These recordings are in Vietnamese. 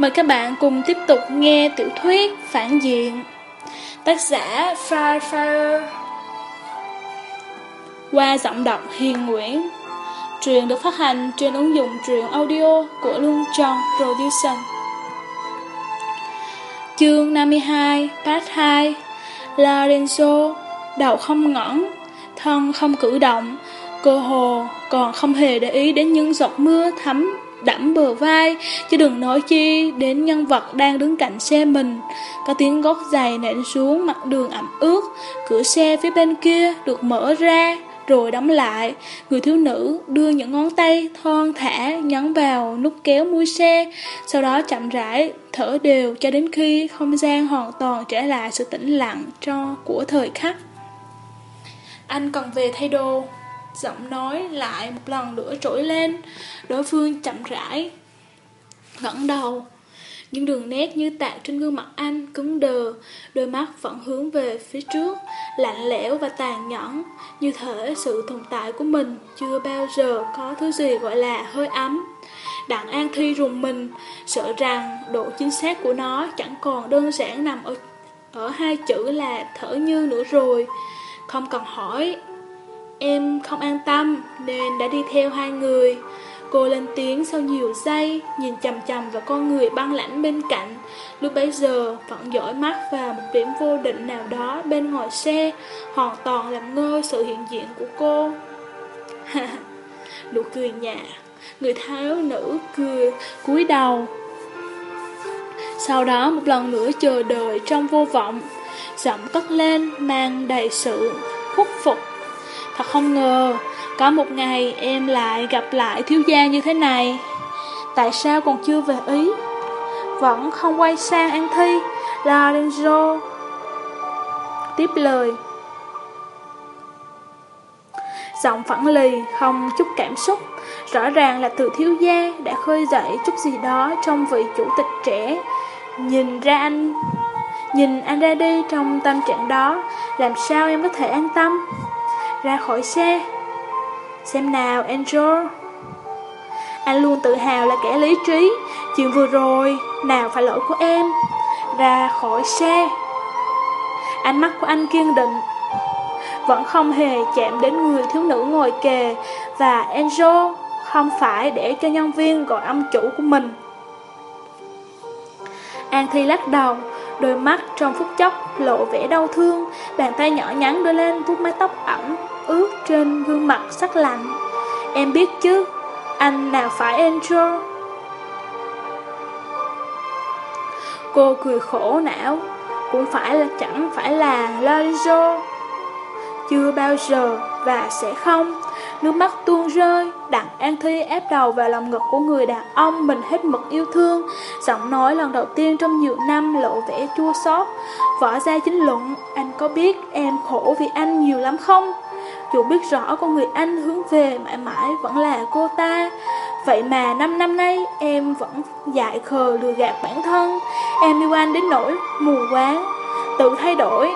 Mời các bạn cùng tiếp tục nghe tiểu thuyết Phản Diện. Tác giả Fire Qua giọng đọc Hiền Nguyễn. Truyện được phát hành trên ứng dụng truyện audio của Luân Tròn Production. Chương 52 Part 2 Lorenzo, Đầu không ngẩn, Thân không cử động, Cơ hồ còn không hề để ý đến những giọt mưa thấm đẫm bờ vai, chứ đừng nói chi đến nhân vật đang đứng cạnh xe mình. Có tiếng gót giày nện xuống mặt đường ẩm ướt, cửa xe phía bên kia được mở ra, rồi đóng lại. Người thiếu nữ đưa những ngón tay thon thả nhấn vào nút kéo mui xe, sau đó chậm rãi thở đều cho đến khi không gian hoàn toàn trở lại sự tĩnh lặng cho của thời khắc. Anh cần về thay đồ giọng nói lại một lần nữa trỗi lên, đối phương chậm rãi, ngẩng đầu. Những đường nét như tạo trên gương mặt anh cứng đờ, đôi mắt vẫn hướng về phía trước, lạnh lẽo và tàn nhẫn, như thể sự tồn tại của mình chưa bao giờ có thứ gì gọi là hơi ấm. Đặng An Thi rùng mình, sợ rằng độ chính xác của nó chẳng còn đơn giản nằm ở, ở hai chữ là thở như nữa rồi. Không cần hỏi, Em không an tâm nên đã đi theo hai người. Cô lên tiếng sau nhiều giây, nhìn chầm chầm vào con người băng lãnh bên cạnh. Lúc bấy giờ vẫn dõi mắt vào một điểm vô định nào đó bên ngoài xe, hoàn toàn làm ngơ sự hiện diện của cô. Nụ cười nhạt, người tháo nữ cười cúi đầu. Sau đó một lần nữa chờ đợi trong vô vọng, giọng cất lên mang đầy sự khuất phục Thật không ngờ, có một ngày em lại gặp lại thiếu gia như thế này. Tại sao còn chưa về Ý? Vẫn không quay sang An Thi, Lorenzo tiếp lời. Giọng phẳng lì, không chút cảm xúc, rõ ràng là từ thiếu gia đã khơi dậy chút gì đó trong vị chủ tịch trẻ. Nhìn ra anh, nhìn anh ra đi trong tâm trạng đó, làm sao em có thể an tâm? Ra khỏi xe. Xem nào, Angel. Anh luôn tự hào là kẻ lý trí. Chuyện vừa rồi, nào phải lỗi của em. Ra khỏi xe. Ánh mắt của anh kiên định. Vẫn không hề chạm đến người thiếu nữ ngồi kề. Và Angel không phải để cho nhân viên gọi ông chủ của mình. An Thi lắc đầu, đôi mắt trong phút chốc lộ vẻ đau thương, bàn tay nhỏ nhắn đưa lên vuốt mái tóc ẩm ướt trên gương mặt sắc lạnh. Em biết chứ, anh nào phải Angel? Cô cười khổ não, cũng phải là chẳng phải là Lorenzo. Chưa bao giờ và sẽ không. Nước mắt tuôn rơi, đặng An Thi ép đầu vào lòng ngực của người đàn ông mình hết mực yêu thương. Giọng nói lần đầu tiên trong nhiều năm lộ vẻ chua xót. Võ ra chính luận, anh có biết em khổ vì anh nhiều lắm không? Dù biết rõ con người anh hướng về mãi mãi vẫn là cô ta. Vậy mà năm năm nay, em vẫn dại khờ lừa gạt bản thân. Em yêu anh đến nỗi mù quáng, Tự thay đổi,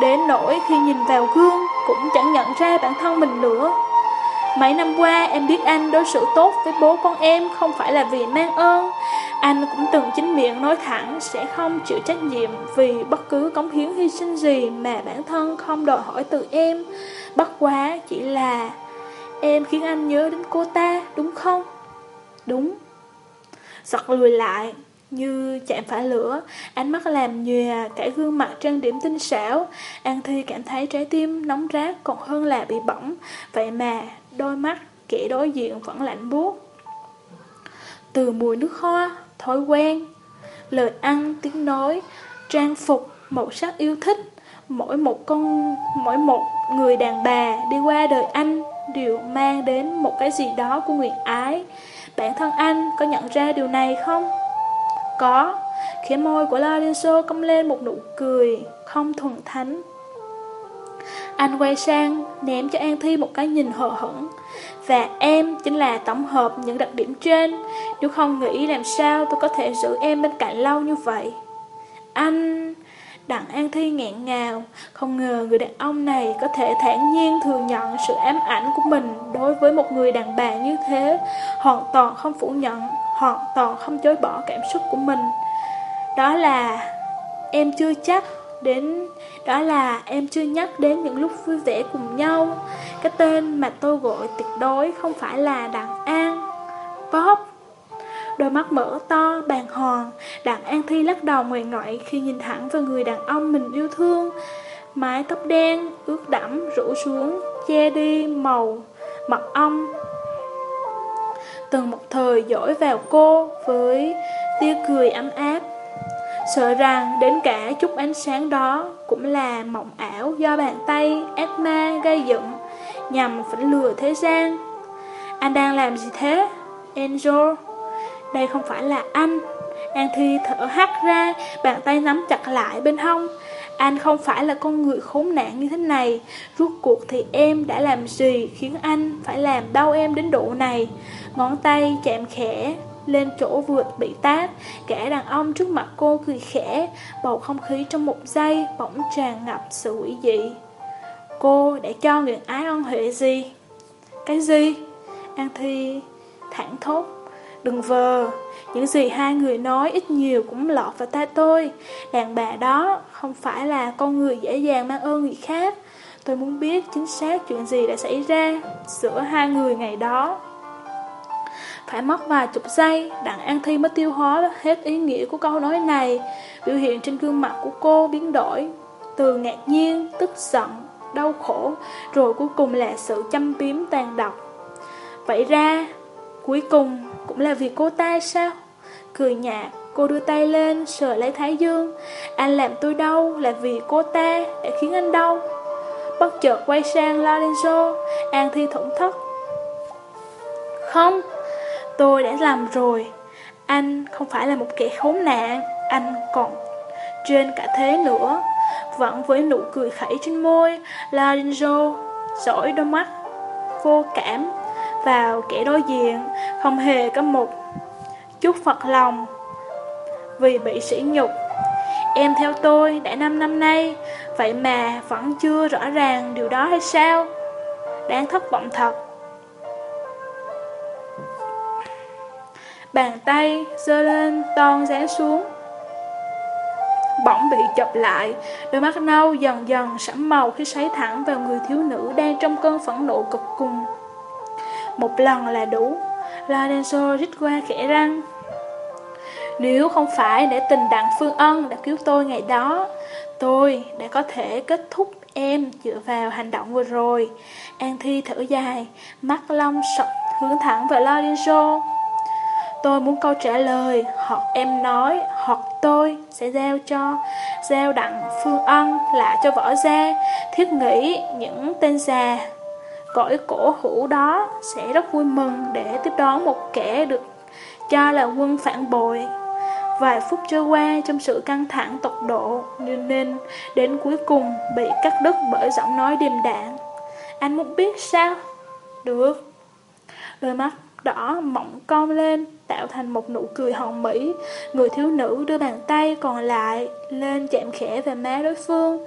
Đến nỗi khi nhìn vào gương Cũng chẳng nhận ra bản thân mình nữa. Mấy năm qua, em biết anh đối xử tốt với bố con em Không phải là vì mang ơn. Anh cũng từng chính miệng nói thẳng Sẽ không chịu trách nhiệm Vì bất cứ cống hiến hy sinh gì Mà bản thân không đòi hỏi từ em. Bất quá chỉ là Em khiến anh nhớ đến cô ta đúng không? Đúng. Giật lùi lại Như chạm phải lửa Ánh mắt làm nhòe Cả gương mặt trang điểm tinh xảo. An Thi cảm thấy trái tim nóng rát Còn hơn là bị bỏng. Vậy mà đôi mắt kẻ đối diện vẫn lạnh buốt. Từ mùi nước hoa Thói quen Lời ăn, tiếng nói Trang phục, màu sắc yêu thích Mỗi một con, Mỗi một người đàn bà đi qua đời anh đều mang đến một cái gì đó của nguyện ái. Bản thân anh có nhận ra điều này không? Có. Khẽ môi của Lorenzo cong lên một nụ cười không thuần thánh. Anh quay sang ném cho An Thi một cái nhìn hờ hững. Và em chính là tổng hợp những đặc điểm trên. Nếu không nghĩ làm sao tôi có thể giữ em bên cạnh lâu như vậy. Anh... Đặng An Thi nghẹn ngào, không ngờ người đàn ông này có thể thản nhiên thừa nhận sự ám ảnh của mình đối với một người đàn bà như thế, hoàn toàn không phủ nhận hoàn toàn không chối bỏ cảm xúc của mình. Đó là em chưa chắc đến đó là em chưa nhắc đến những lúc vui vẻ cùng nhau. Cái tên mà tôi gọi tuyệt đối không phải là Đặng An. Bob Đôi mắt mở to, bàn hoàng, Đặng An Thi lắc đầu ngoài ngoại khi nhìn thẳng vào người đàn ông mình yêu thương. Mái tóc đen, ướt đẫm, rủ xuống, che đi màu, mật ong. Từng một thời dỗi vào cô với tia cười ấm áp. Sợ rằng đến cả chút ánh sáng đó cũng là mộng ảo do bàn tay ác ma gây dựng nhằm phỉnh lừa thế gian. Anh đang làm gì thế? Angel đây không phải là anh. An Thi thở hắt ra, Bàn tay nắm chặt lại bên hông. Anh không phải là con người khốn nạn như thế này. Rốt cuộc thì em đã làm gì Khiến anh phải làm đau em đến độ này? Ngón tay chạm khẽ lên chỗ vượt bị tát. Cả đàn ông trước mặt cô cười khẽ, Bầu không khí trong một giây Bỗng tràn ngập sự quỷ dị. Cô đã cho nguyện ái ân huệ gì? Cái gì? An Thi thẳng thốt. Đừng vờ, những gì hai người nói ít nhiều cũng lọt vào tai tôi. Đàn bà đó không phải là con người dễ dàng mang ơn người khác. Tôi muốn biết chính xác chuyện gì đã xảy ra giữa hai người ngày đó. Phải mất vài chục giây, Đặng An Thi mới tiêu hóa hết ý nghĩa của câu nói này. Biểu hiện trên gương mặt của cô biến đổi, từ ngạc nhiên, tức giận, đau khổ, rồi cuối cùng là sự chăm biếm tàn độc. Vậy ra, cuối cùng cũng là vì cô ta sao? Cười nhạt, cô đưa tay lên, sờ lấy Thái Dương. Anh làm tôi đau là vì cô ta đã khiến anh đau. Bất chợt quay sang Lorenzo, An Thi thổn thất. Không, tôi đã làm rồi. Anh không phải là một kẻ khốn nạn, anh còn trên cả thế nữa. Vẫn với nụ cười khẩy trên môi, Lorenzo dõi đôi mắt vô cảm vào kẻ đối diện, không hề có một chút phật lòng vì bị sỉ nhục. Em theo tôi đã 5 năm nay, vậy mà vẫn chưa rõ ràng điều đó hay sao? Đáng thất vọng thật. Bàn tay giơ lên toan rán xuống Bỗng bị chập lại Đôi mắt nâu dần dần sẫm màu khi sấy thẳng vào người thiếu nữ đang trong cơn phẫn nộ cực cùng một lần là đủ. Lorenzo rít qua khẽ răng. Nếu không phải để tình đặng Phương Ân đã cứu tôi ngày đó, Tôi đã có thể kết thúc em dựa vào hành động vừa rồi. An Thi thở dài, Mắt long sọc hướng thẳng vào Lorenzo. Tôi muốn câu trả lời, Hoặc em nói, Hoặc tôi sẽ giao cho, Giao đặng Phương Ân lại cho võ gia. Thiết nghĩ những tên già cõi cổ hữu đó sẽ rất vui mừng để tiếp đón một kẻ được cho là quân phản bội. Vài phút trôi qua trong sự căng thẳng tột độ nên, nên đến cuối cùng bị cắt đứt bởi giọng nói điềm đạm. Anh muốn biết sao? Được. Đôi mắt đỏ mỏng cong lên tạo thành một nụ cười hồng mỹ. Người thiếu nữ đưa bàn tay còn lại lên chạm khẽ về má đối phương.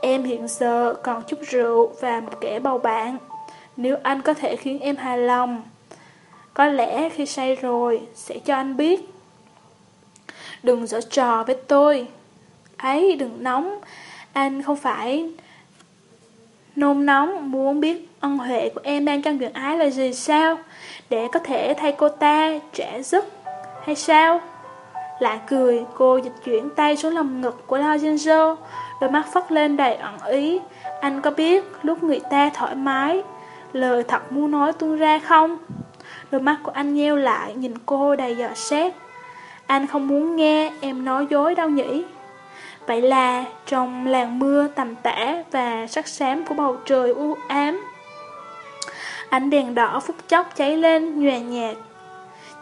Em hiện giờ còn chút rượu và một kẻ bầu bạn. Nếu anh có thể khiến em hài lòng, Có lẽ khi say rồi Sẽ cho anh biết. Đừng giở trò với tôi. Ấy, đừng nóng. Anh không phải Nôn nóng muốn biết ân huệ của em đang trong chuyện ái là gì sao? Để có thể thay cô ta trả giúp Hay sao? Lại cười, cô dịch chuyển tay xuống lòng ngực của Lao jinjo Đôi mắt phất lên đầy ẩn ý. Anh có biết lúc người ta thoải mái Lời thật muốn nói tuôn ra không? Đôi mắt của anh nheo lại, nhìn cô đầy dò xét. Anh không muốn nghe em nói dối đâu nhỉ? Vậy là trong làng mưa tầm tã và sắc xám của bầu trời u ám, Ánh đèn đỏ phút chốc cháy lên nhòe nhạt.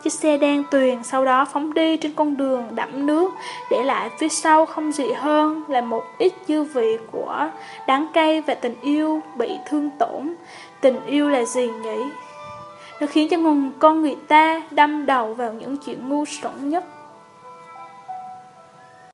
Chiếc xe đen tuyền sau đó phóng đi trên con đường đẫm nước, Để lại phía sau không gì hơn là một ít dư vị của đắng cay và tình yêu bị thương tổn Tình yêu là gì nhỉ? Nó khiến cho con người ta đâm đầu vào những chuyện ngu xuẩn nhất